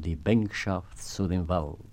die Bänkschaft zu dem Wald.